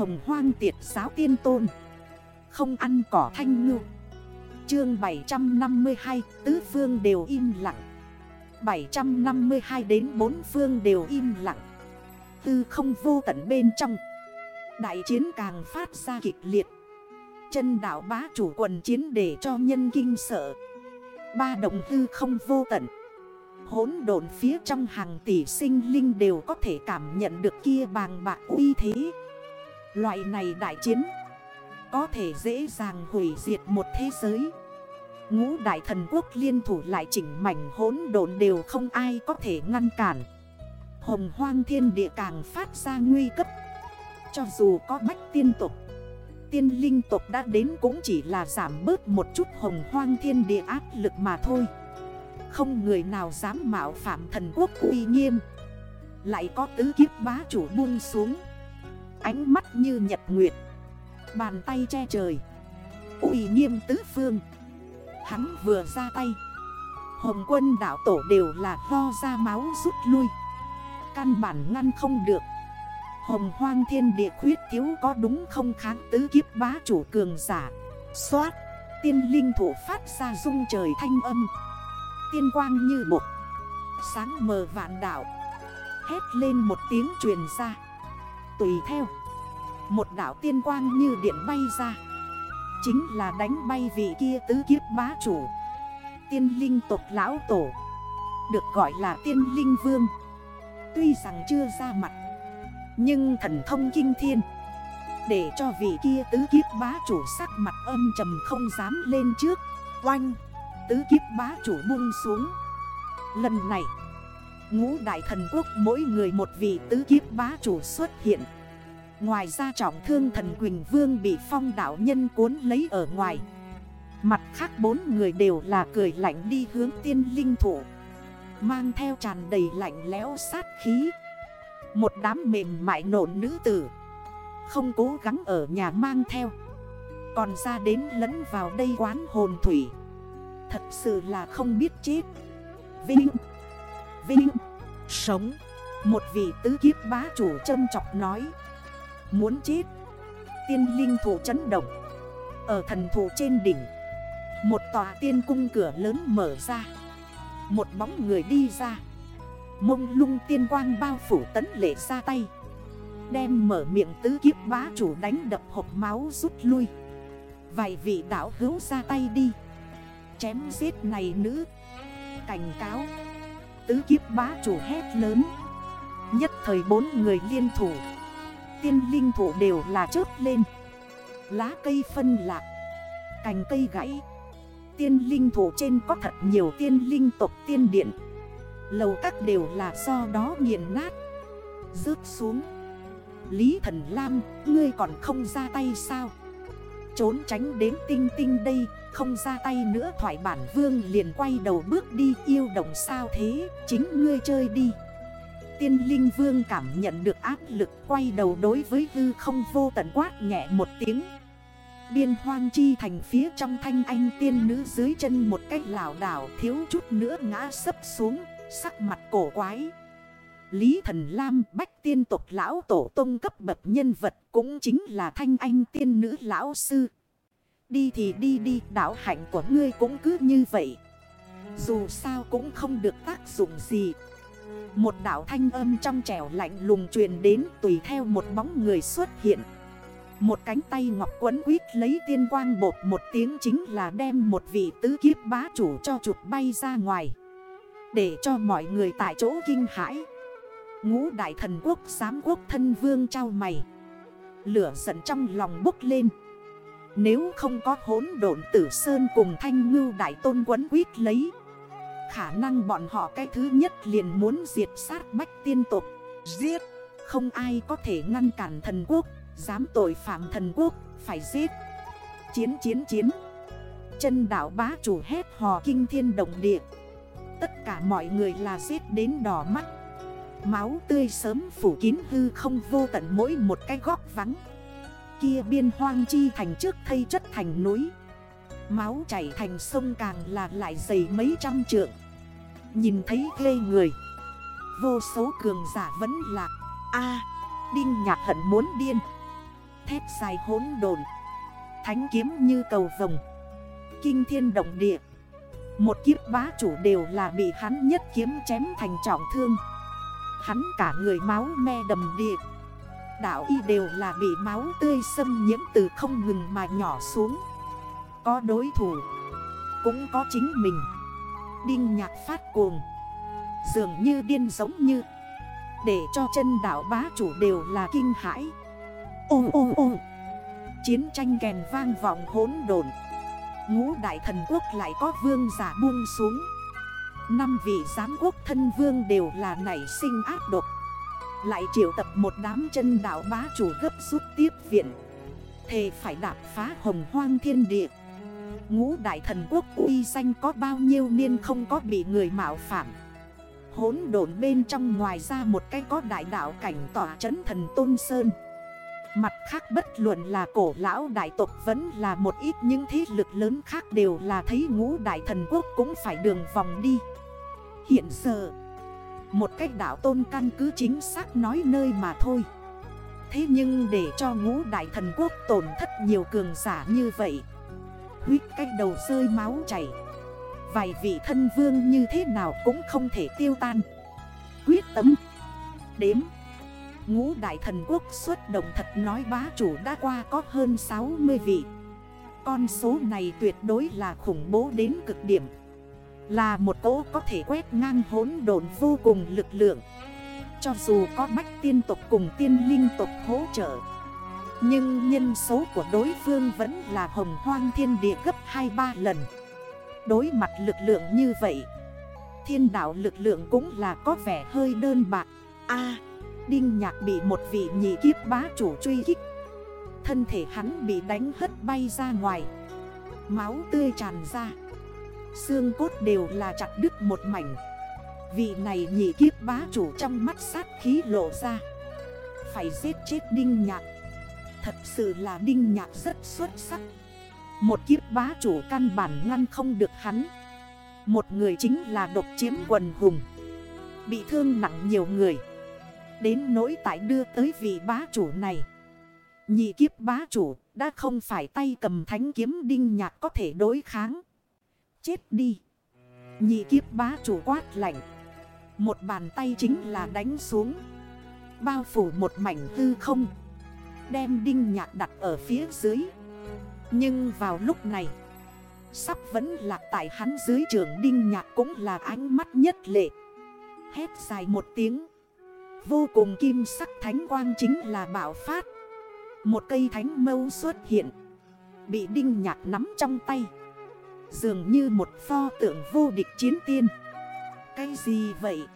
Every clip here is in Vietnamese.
Hồng hoang tiệt giáo tiên tôn. Không ăn cỏ thanh ngư. Chương 752 Tứ phương đều im lặng. 752 đến bốn phương đều im lặng. Tư không vô tận bên trong. Đại chiến càng phát ra kịch liệt. Chân đảo bá chủ quần chiến để cho nhân kinh sợ. Ba động tư không vô tận. Hốn độn phía trong hàng tỷ sinh linh đều có thể cảm nhận được kia bàng bạc uy thế. Loại này đại chiến Có thể dễ dàng hủy diệt một thế giới. Ngũ đại thần quốc liên thủ lại chỉnh mảnh hốn độn đều không ai có thể ngăn cản. Hồng hoang thiên địa càng phát ra nguy cấp. Cho dù có bách tiên tục Tiên linh tục đã đến cũng chỉ là giảm bớt một chút hồng hoang thiên địa áp lực mà thôi. Không người nào dám mạo phạm thần quốc uy nghiêm. Lại có tứ kiếp bá chủ buông xuống. Ánh mắt như nhật nguyệt. Bàn tay che trời. Uy nghiêm tứ phương. Hắn vừa ra tay. Hồng quân đảo tổ đều là ho ra máu rút lui. Căn bản ngăn không được. Hồng hoang thiên địa khuyết thiếu có đúng không kháng tứ kiếp bá chủ cường giả. Xoát, Tiên linh thủ phát ra rung trời thanh âm. Tiên quang như bột. Sáng mờ vạn đảo Hét lên một tiếng truyền ra. Tùy theo. Một đảo tiên quang như điện bay ra. Chính là đánh bay vị kia tứ kiếp bá chủ. Tiên linh tộc lão tổ. Được gọi là tiên linh vương. Tuy rằng chưa ra mặt. Nhưng thần thông kinh thiên. Để cho vị kia tứ kiếp bá chủ sắc mặt âm trầm không dám lên trước. Oanh! Tứ kiếp bá chủ buông xuống. Lần này Ngũ đại thần quốc, mỗi người một vị tứ kiếp bá chủ xuất hiện. Ngoài ra trọng thương thần Quỳnh Vương bị phong đảo nhân cuốn lấy ở ngoài. Mặt khác bốn người đều là cười lạnh đi hướng tiên linh thủ Mang theo tràn đầy lạnh lẽo sát khí. Một đám mềm mại nộn nữ tử. Không cố gắng ở nhà mang theo. Còn ra đến lẫn vào đây quán hồn thủy. Thật sự là không biết chết. Vinh. Vinh. Sống. Một vị tứ kiếp bá chủ châm chọc nói, Muốn chết, Tiên linh thủ chấn động, Ở thần thủ trên đỉnh, Một tòa tiên cung cửa lớn mở ra, Một bóng người đi ra, Mông lung tiên quang bao phủ tấn lệ ra tay, Đem mở miệng tứ kiếp bá chủ đánh đập hộp máu rút lui. Vài vị đảo hữu ra tay đi, Chém giết này nữ, Cảnh cáo Tứ kiếp bá chủ hét lớn. Nhất thời bốn người liên thủ. Tiên linh thủ đều là chớp lên. Lá cây phân lạc. Cành cây gãy. Tiên linh thủ trên có thật nhiều tiên linh tộc tiên điện. Lầu các đều là do đó nghiền nát. Rớt xuống. Lý thần Lam, Ngươi còn không ra tay sao? Trốn tránh đến tinh tinh đây Không ra tay nữa thoại bản vương liền quay đầu bước đi yêu đồng sao thế Chính ngươi chơi đi Tiên linh vương cảm nhận được áp lực Quay đầu đối với hư không vô tận quát nhẹ một tiếng Biên hoang chi thành phía trong thanh anh tiên nữ dưới chân một cách lảo đảo thiếu chút nữa ngã sấp xuống, sắc mặt cổ quái. Lý Thần Lam bách tiên tộc lão tổ tông cấp bậc nhân vật cũng chính là thanh anh tiên nữ lão sư. Đi thì đi đi, đảo hạnh của ngươi cũng cứ như vậy. Dù sao cũng không được tác dụng gì. Một đảo thanh âm trong trẻo lạnh lùng truyền đến tùy theo một bóng người xuất hiện. Một cánh tay ngọc quấn quýt lấy tiên quang bột một tiếng chính là đem một vị tứ kiếp bá chủ cho chụp bay ra ngoài. Để cho mọi người tại chỗ kinh hãi. Ngũ đại thần quốc giám quốc thân vương trao mày. Lửa giận trong lòng bốc lên. Nếu không có hốn độn tử sơn cùng thanh ngưu đại tôn quấn quýt lấy. Khả năng bọn họ cái thứ nhất liền muốn diệt sát bách tiên tục. Giết. Không ai có thể ngăn cản thần quốc. Dám tội phạm thần quốc Phải giết Chiến chiến chiến Chân đảo bá chủ hét hò kinh thiên động địa Tất cả mọi người là giết đến đỏ mắt Máu tươi sớm phủ kín hư không vô tận mỗi một cái góc vắng. Kia biên hoang chi thành trước thây chất thành núi. Máu chảy thành sông càng là lại dày mấy trăm trượng. Nhìn thấy ghê người. Vô số cường giả vẫn là, A, Đinh nhạc hận muốn điên. Thép dài hốn đồn Thánh kiếm như cầu vồng. Kinh thiên động địa. Một kiếp bá chủ đều là bị hắn nhất kiếm chém thành trọng thương. Hắn cả người máu me đầm địa Đạo y đều là bị máu tươi xâm nhiễm từ không ngừng mà nhỏ xuống. Có đối thủ, Cũng có chính mình. Đinh nhạc phát cuồng. Dường như điên giống như. Để cho chân đảo bá chủ đều là kinh hãi. Ô ô ô. Chiến tranh kèn vang vọng hốn đồn Ngũ đại thần quốc lại có vương giả buông xuống. Năm vị giám quốc thân vương đều là nảy sinh ác độc. Lại triệu tập một đám chân đảo bá chủ gấp rút tiếp viện. Thề phải đạp phá hồng hoang thiên địa. Ngũ đại thần quốc uy danh có bao nhiêu niên không có bị người mạo phạm. Hốn đồn bên trong ngoài ra một cái có đại đạo cảnh tỏa chấn thần Tôn Sơn. Mặt khác bất luận là cổ lão đại tộc vẫn là một ít những thế lực lớn khác đều là thấy ngũ đại thần quốc cũng phải đường vòng đi. Hiện giờ, Một cách đảo tôn căn cứ chính xác nói nơi mà thôi. Thế nhưng để cho ngũ đại thần quốc tổn thất nhiều cường giả như vậy, Huyết cách đầu rơi máu chảy, Vài vị thân vương như thế nào cũng không thể tiêu tan. Quyết tấm Đếm, Ngũ đại thần quốc xuất động thật nói bá chủ đã qua có hơn 60 vị. Con số này tuyệt đối là khủng bố đến cực điểm. Là một cỗ có thể quét ngang hốn đồn vô cùng lực lượng. Cho dù có bách tiên tộc cùng tiên linh tộc hỗ trợ, Nhưng nhân số của đối phương vẫn là hồng hoang thiên địa gấp 2-3 lần. Đối mặt lực lượng như vậy, Thiên đạo lực lượng cũng là có vẻ hơi đơn bạc. A, Đinh nhạc bị một vị nhị kiếp bá chủ truy kích. Thân thể hắn bị đánh hất bay ra ngoài. Máu tươi tràn ra. Xương cốt đều là chặt đứt một mảnh. Vị này nhị kiếp bá chủ trong mắt sát khí lộ ra. Phải giết chết đinh nhạc. Thật sự là đinh nhạc rất xuất sắc. Một kiếp bá chủ căn bản ngăn không được hắn. Một người chính là độc chiếm quần hùng. Bị thương nặng nhiều người. Đến nỗi tại đưa tới vị bá chủ này. Nhị kiếp bá chủ đã không phải tay cầm thánh kiếm đinh nhạc có thể đối kháng. Chết đi. Nhị kiếp bá chủ quát lạnh. Một bàn tay chính là đánh xuống. Bao phủ một mảnh hư không. Đem đinh nhạc đặt ở phía dưới. Nhưng vào lúc này, Sắp vẫn lạc tại hắn dưới trường đinh nhạc cũng là ánh mắt nhất lệ. Hét dài một tiếng. Vô cùng kim sắc thánh quang chính là bảo phát. Một cây thánh mâu xuất hiện. Bị đinh nhạc nắm trong tay. Dường như một pho tượng vô địch chiến tiên. Cái gì vậy?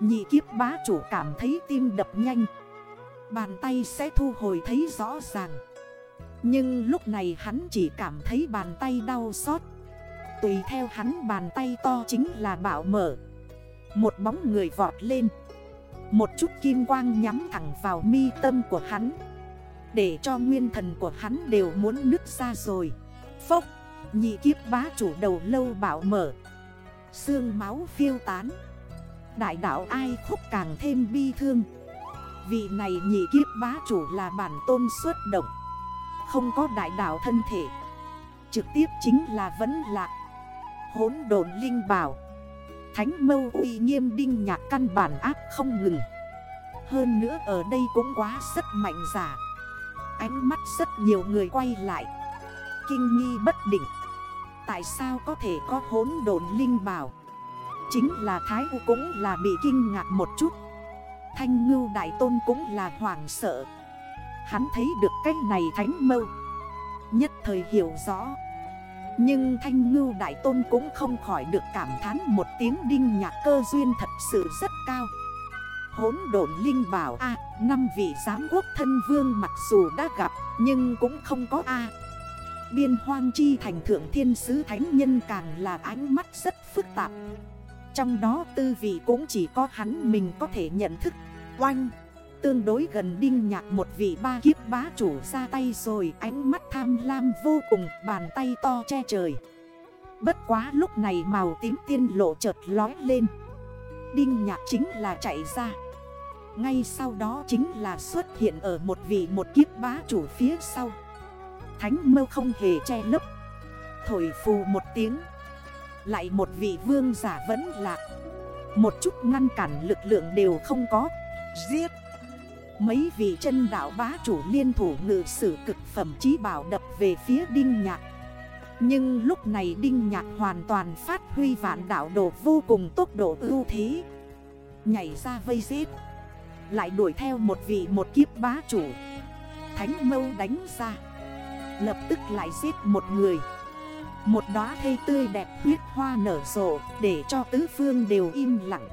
Nhị kiếp bá chủ cảm thấy tim đập nhanh. Bàn tay sẽ thu hồi thấy rõ ràng. Nhưng lúc này hắn chỉ cảm thấy bàn tay đau xót. Tùy theo hắn bàn tay to chính là bảo mở. Một bóng người vọt lên. Một chút kim quang nhắm thẳng vào mi tâm của hắn. Để cho nguyên thần của hắn đều muốn nứt ra rồi. Phốc! Nhị kiếp bá chủ đầu lâu bảo mở. Xương máu phiêu tán. Đại đạo ai khúc càng thêm bi thương. Vị này nhị kiếp bá chủ là bản tôn xuất động. Không có đại đạo thân thể. Trực tiếp chính là vấn lạc. Hốn đồn linh bảo. Thánh mâu uy nghiêm đinh nhạc căn bản áp không ngừng. Hơn nữa ở đây cũng quá rất mạnh giả. Ánh mắt rất nhiều người quay lại. Kinh nghi bất định. Tại sao có thể có hốn đồn linh bảo? Chính là Thái U cũng là bị kinh ngạc một chút. Thanh ngưu đại tôn cũng là hoảng sợ. Hắn thấy được cái này thánh mâu. Nhất thời hiểu rõ. Nhưng Thanh Ngưu Đại Tôn cũng không khỏi được cảm thán một tiếng đinh nhạc cơ duyên thật sự rất cao. Hốn đồn linh bảo A, Năm vị giám quốc thân vương mặc dù đã gặp, Nhưng cũng không có A. Biên hoang chi thành thượng thiên sứ thánh nhân càng là ánh mắt rất phức tạp. Trong đó tư vị cũng chỉ có hắn mình có thể nhận thức. Oanh, Tương đối gần đinh nhạc một vị ba kiếp bá chủ ra tay rồi Ánh mắt tham lam vô cùng, bàn tay to che trời. Bất quá lúc này màu tím tiên lộ chợt lói lên. Đinh nhạc chính là chạy ra. Ngay sau đó chính là xuất hiện ở một vị một kiếp bá chủ phía sau. Thánh mâu không hề che lấp. Thổi phù một tiếng, Lại một vị vương giả vẫn lạc. Một chút ngăn cản lực lượng đều không có. Giết! Mấy vị chân đảo bá chủ liên thủ ngự sử cực phẩm trí bảo đập về phía đinh nhạc. Nhưng lúc này đinh nhạc hoàn toàn phát huy vạn đảo đồ vô cùng tốc độ ưu thế. Nhảy ra vây giết. Lại đuổi theo một vị một kiếp bá chủ. Thánh mâu đánh ra. Lập tức lại giết một người. Một đóa thây tươi đẹp huyết hoa nở rộ Để cho tứ phương đều im lặng.